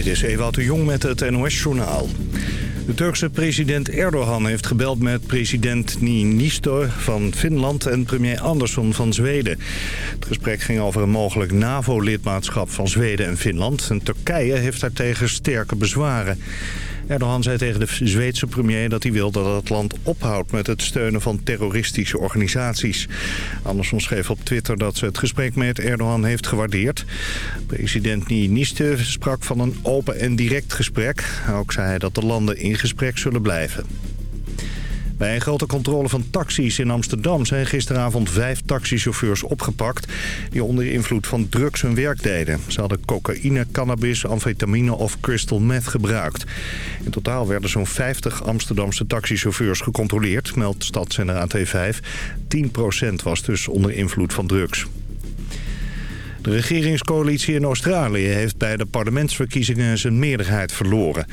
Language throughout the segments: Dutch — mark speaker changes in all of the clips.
Speaker 1: Dit is Ewout de Jong met het NOS-journaal. De Turkse president Erdogan heeft gebeld met president Niinistö van Finland en premier Andersson van Zweden. Het gesprek ging over een mogelijk NAVO-lidmaatschap van Zweden en Finland. En Turkije heeft daartegen sterke bezwaren. Erdogan zei tegen de Zweedse premier dat hij wil dat het land ophoudt met het steunen van terroristische organisaties. Anderson schreef op Twitter dat ze het gesprek met Erdogan heeft gewaardeerd. President Niinistö sprak van een open en direct gesprek. Ook zei hij dat de landen in gesprek zullen blijven. Bij een grote controle van taxis in Amsterdam zijn gisteravond vijf taxichauffeurs opgepakt... die onder invloed van drugs hun werk deden. Ze hadden cocaïne, cannabis, amfetamine of crystal meth gebruikt. In totaal werden zo'n 50 Amsterdamse taxichauffeurs gecontroleerd, meldt Stadszender AT5. 10% was dus onder invloed van drugs. De regeringscoalitie in Australië heeft bij de parlementsverkiezingen zijn meerderheid verloren.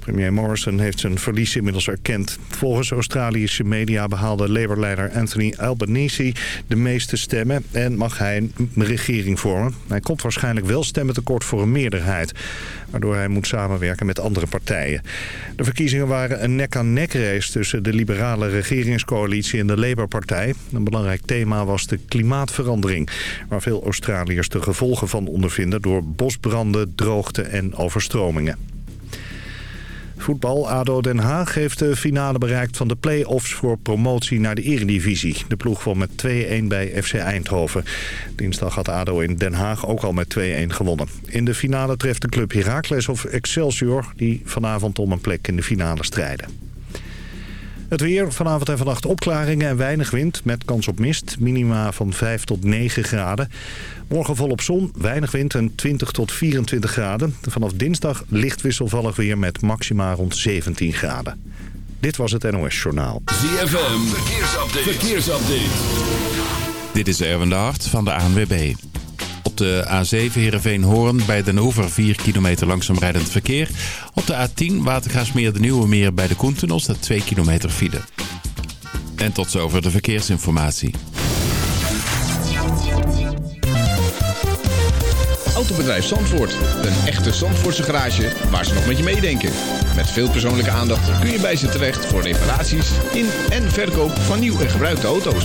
Speaker 1: Premier Morrison heeft zijn verlies inmiddels erkend. Volgens Australische media behaalde Labour-leider Anthony Albanese de meeste stemmen en mag hij een regering vormen. Hij komt waarschijnlijk wel stemmen tekort voor een meerderheid, waardoor hij moet samenwerken met andere partijen. De verkiezingen waren een nek-aan-nek race tussen de liberale regeringscoalitie en de Labour-partij. Een belangrijk thema was de klimaatverandering, waar veel Australiërs de gevolgen van ondervinden door bosbranden, droogte en overstromingen. Voetbal ADO Den Haag heeft de finale bereikt van de play-offs voor promotie naar de eredivisie. De ploeg won met 2-1 bij FC Eindhoven. Dinsdag had ADO in Den Haag ook al met 2-1 gewonnen. In de finale treft de club Heracles of Excelsior... die vanavond om een plek in de finale strijden. Het weer, vanavond en vannacht opklaringen en weinig wind met kans op mist. Minima van 5 tot 9 graden. Morgen volop zon, weinig wind en 20 tot 24 graden. Vanaf dinsdag licht wisselvallig weer met maxima rond 17 graden. Dit was het NOS Journaal.
Speaker 2: ZFM, verkeersupdate. verkeersupdate. Dit is Erwin de van de ANWB. Op de A7 Heerenveen-Hoorn bij Den Oever 4 kilometer langzaam rijdend verkeer. Op de A10 Watergaasmeer de Nieuwe Meer bij de Koentunnel staat 2 kilometer file. En tot zover de verkeersinformatie.
Speaker 3: Autobedrijf Zandvoort. Een echte Zandvoortse garage waar ze nog met je meedenken. Met veel persoonlijke aandacht kun je bij ze terecht voor reparaties in en verkoop van nieuw en gebruikte auto's.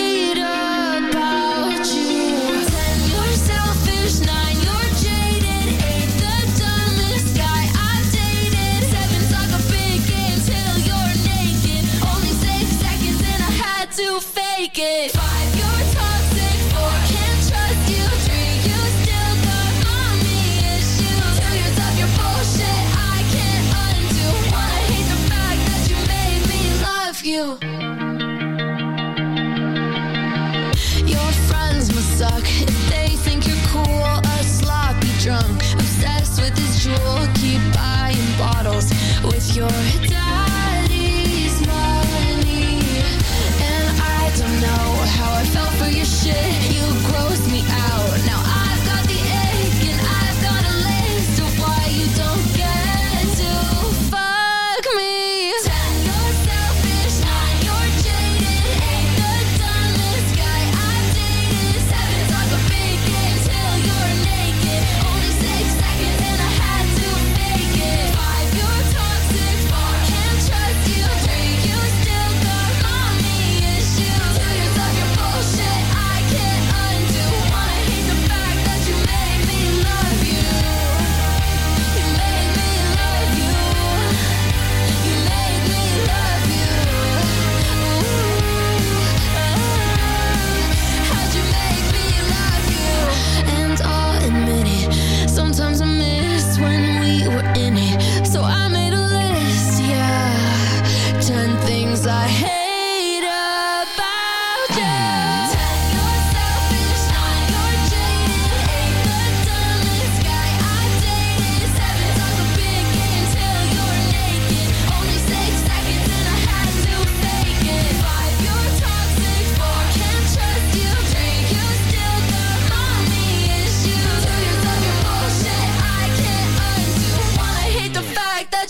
Speaker 4: It. Five, you're toxic. Four, can't trust you. Three, you still got mommy issues. Two, you're tough, you're bullshit. I can't undo. One, I hate the fact that you made me love you.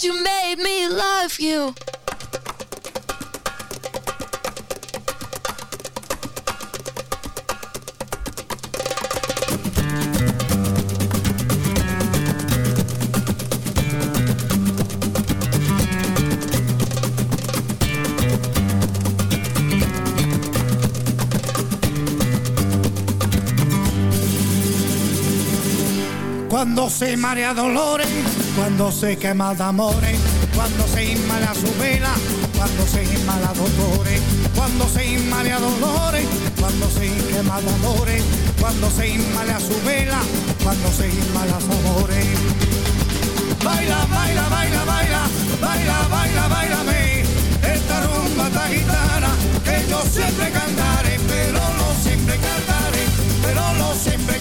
Speaker 4: you made me love you.
Speaker 5: cuando se marea dolores cuando se quema de amores, cuando se inmala su vela, cuando se inmala dolores, cuando se inmala dolores, cuando se quema de amores, cuando se inmala su vela, cuando se inmala su amores. Baila, baila, baila, baila, baila, baila, baila, me esta rumba esta gitana que yo siempre cantaré, pero no siempre cantaré, pero no siempre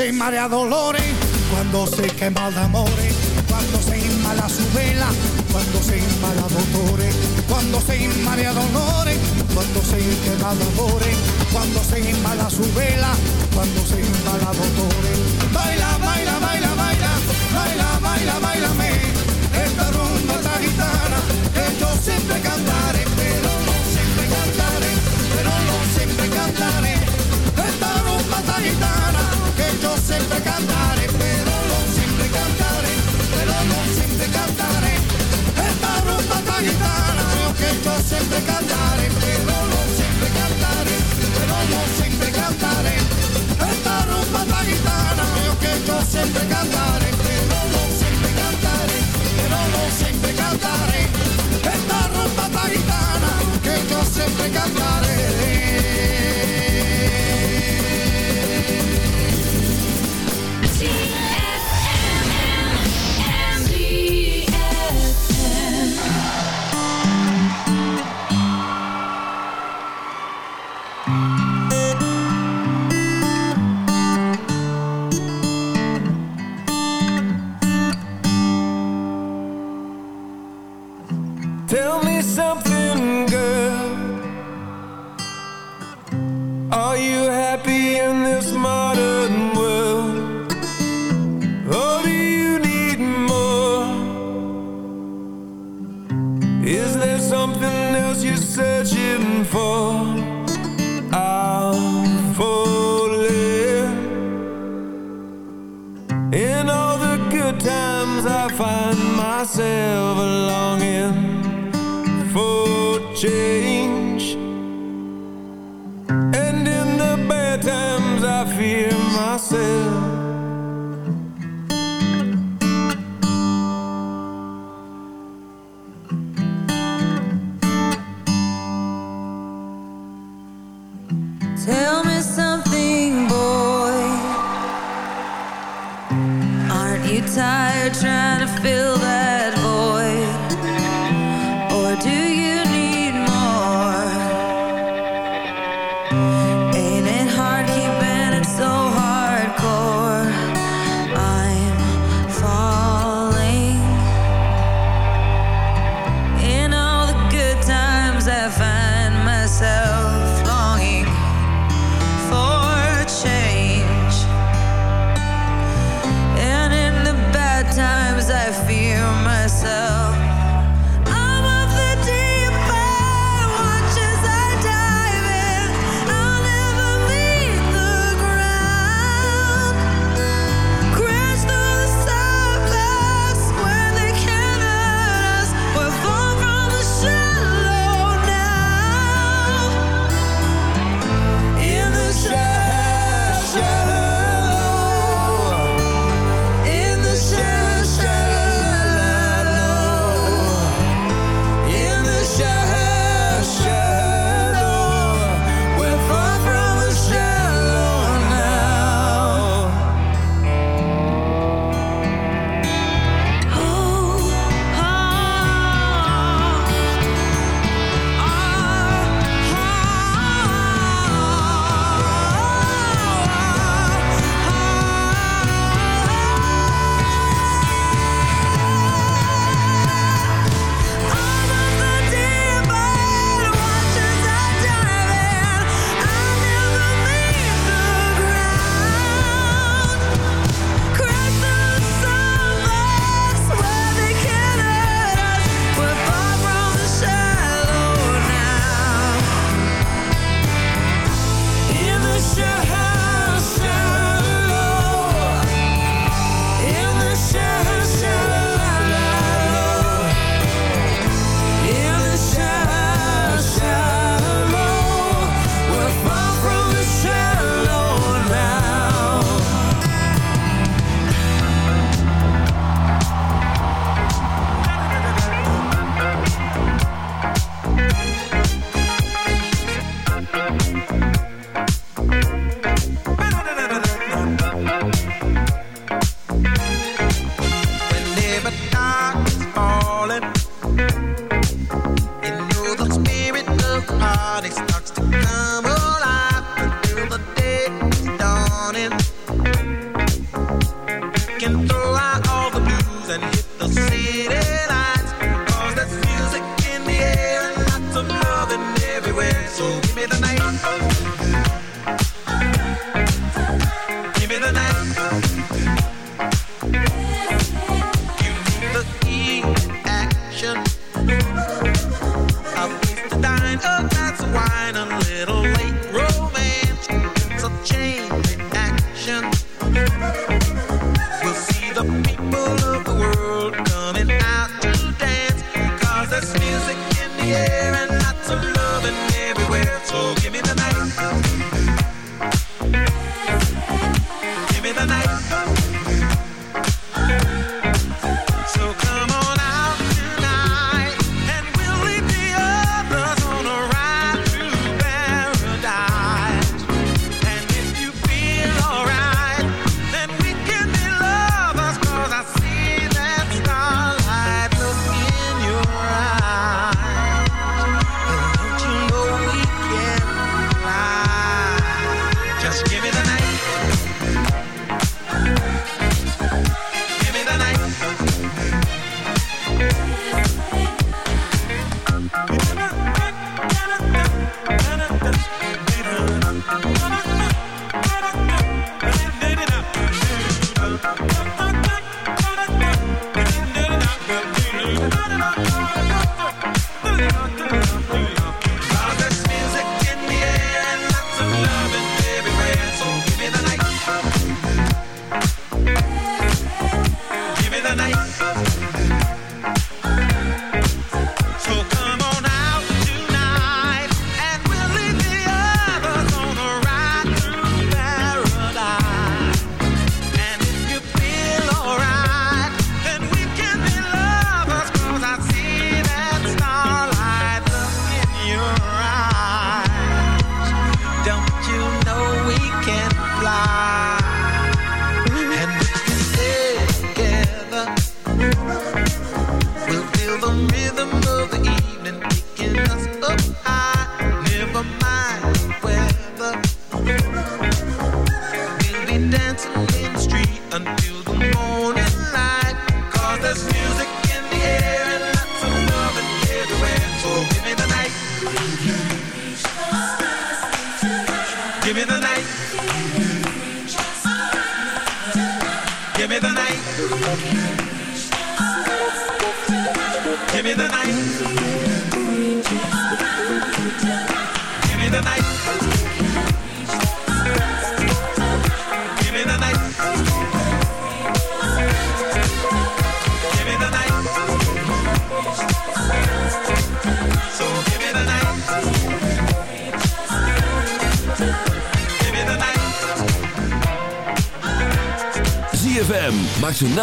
Speaker 5: se marea dolores, cuando se quema amores, cuando se inmala su vela, cuando se inmala dolores, cuando se inmala dolores, cuando se quema de amores, cuando se inmala su vela, cuando se inmala dolores. Baila, baila, baila, baila, baila, baila, baila, esta rumba, esta gitana, que yo siempre cantaré, yo siempre cantaré, pero no siempre cantaré, pero no siempre cantaré. Esta rumba tan gitana, que yo siempre cantaré, pero no siempre cantaré, pero no siempre cantaré. Esta rumba tan gitana, que yo siempre cantaré, pero no siempre cantaré, pero no siempre cantaré. Esta rumba tan gitana, que yo siempre cantaré.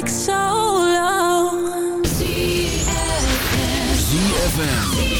Speaker 4: ik solo
Speaker 6: ZFM.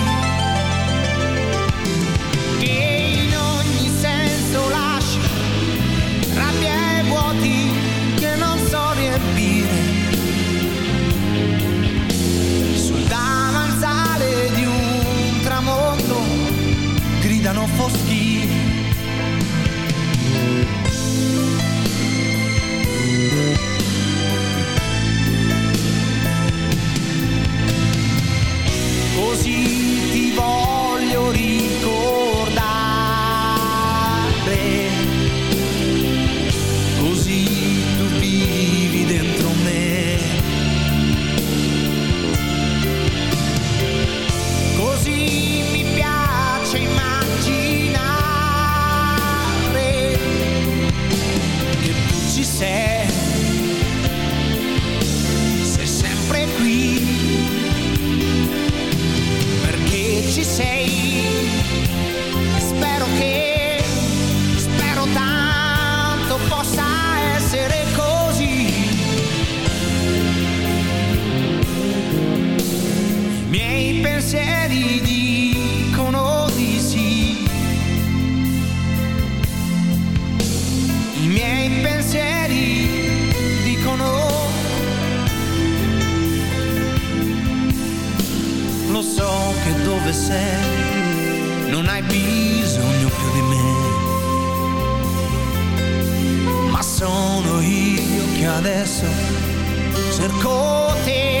Speaker 6: adesso. Cerco te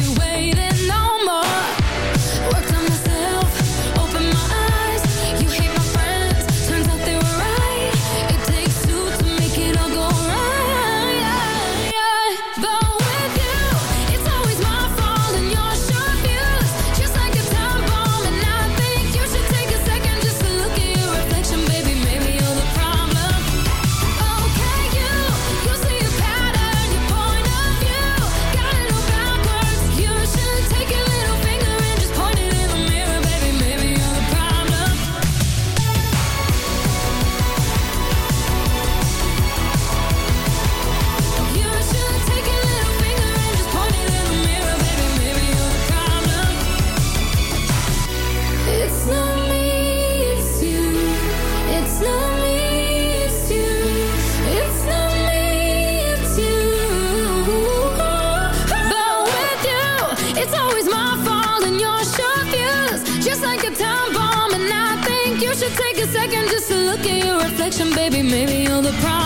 Speaker 7: attraction, baby. Maybe you're the
Speaker 8: problem.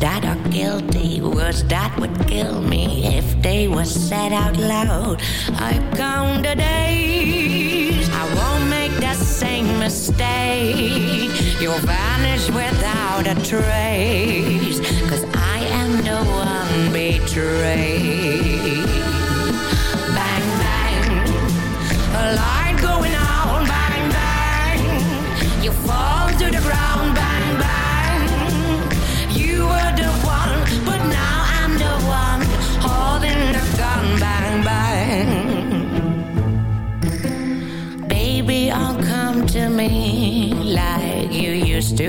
Speaker 8: that are guilty, words that would kill me if they were said out loud. I count the days, I won't make the same mistake. You'll vanish without a trace, cause I am the one betrayed. Bang, bang, a light going on. bang, bang. You fall to the ground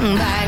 Speaker 9: by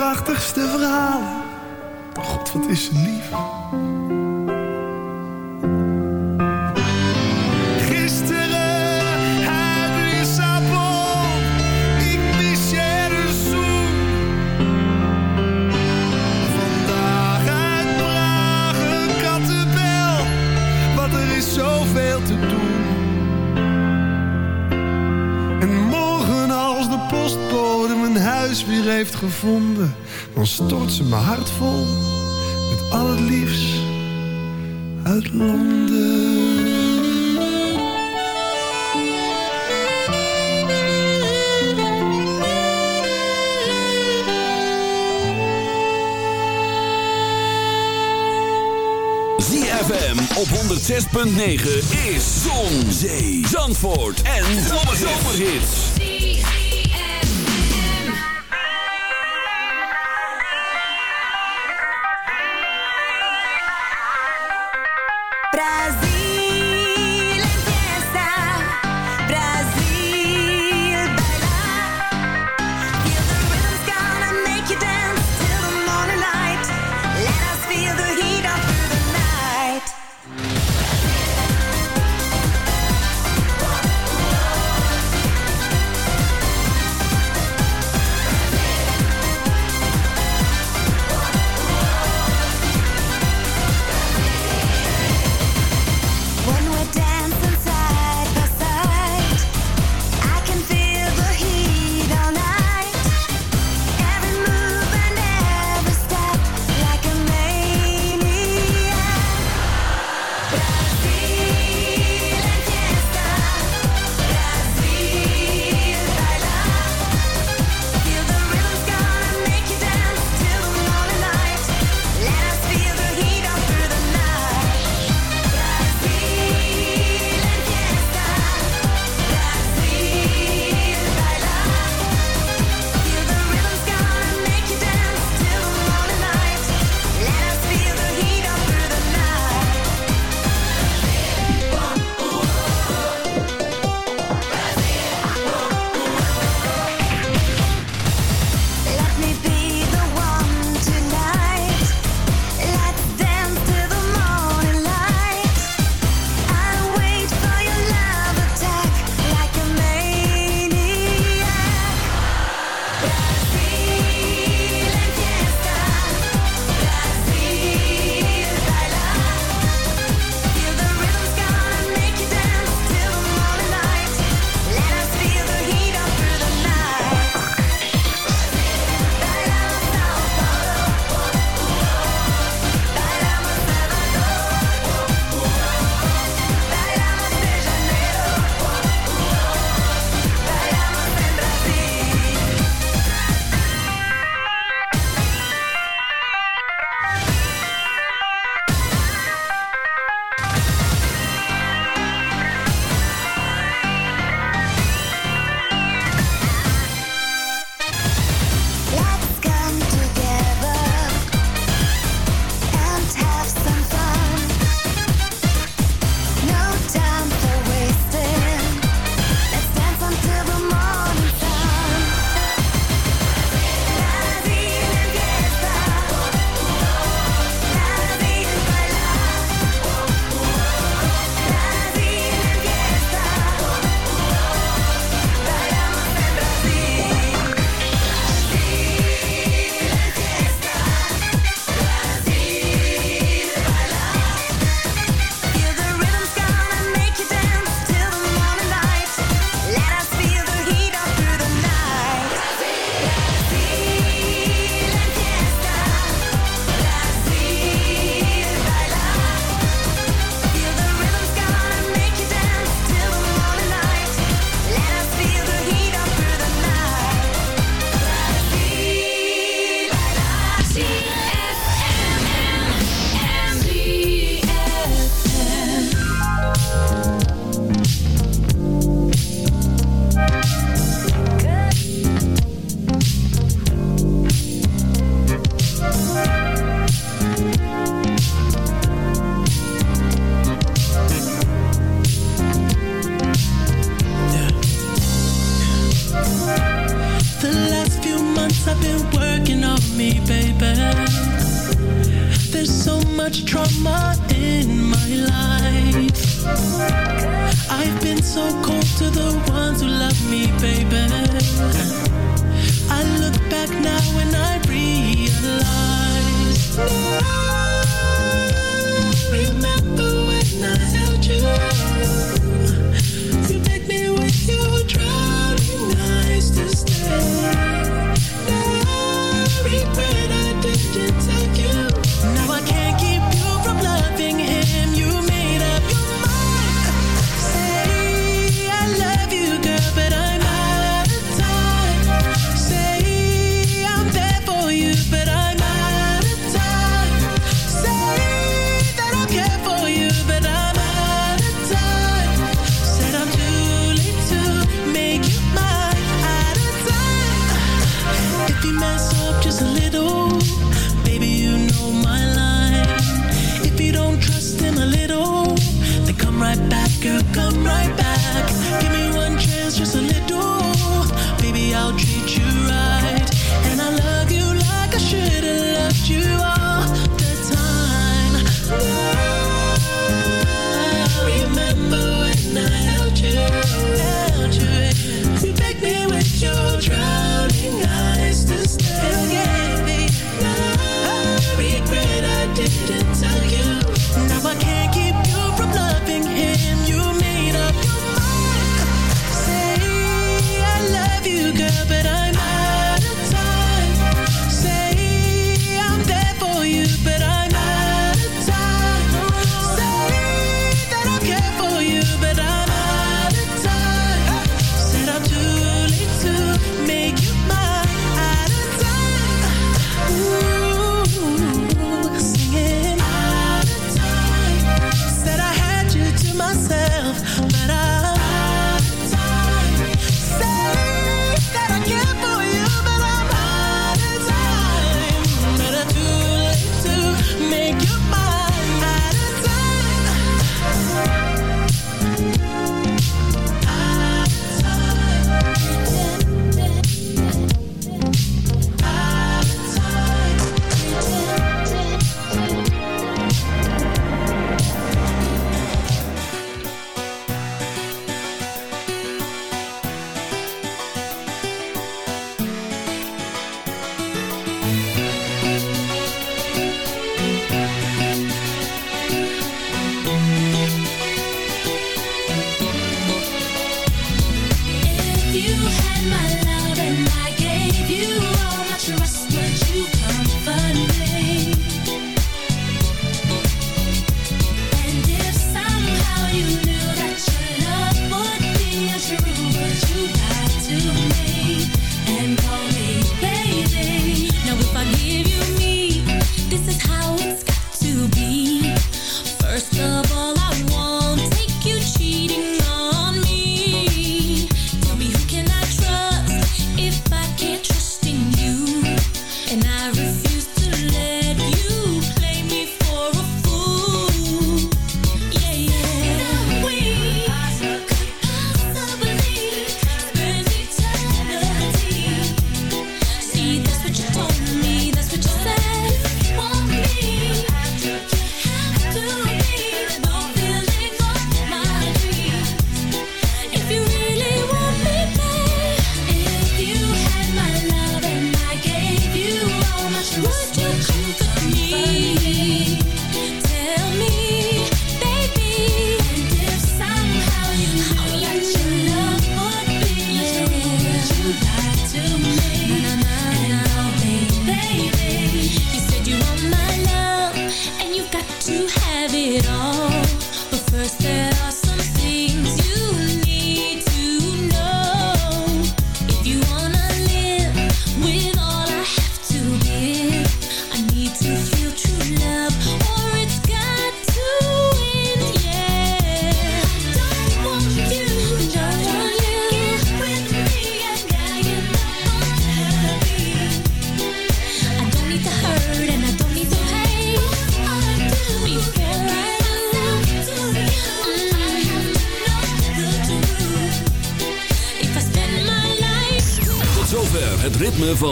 Speaker 9: Prachtigste verhalen. God, wat is ze lief. gevonden, dan stort ze mijn hart vol met al het liefst uit Londen.
Speaker 10: ZFM op 106.9 is Zon, Zee, Zandvoort en Zomerhits.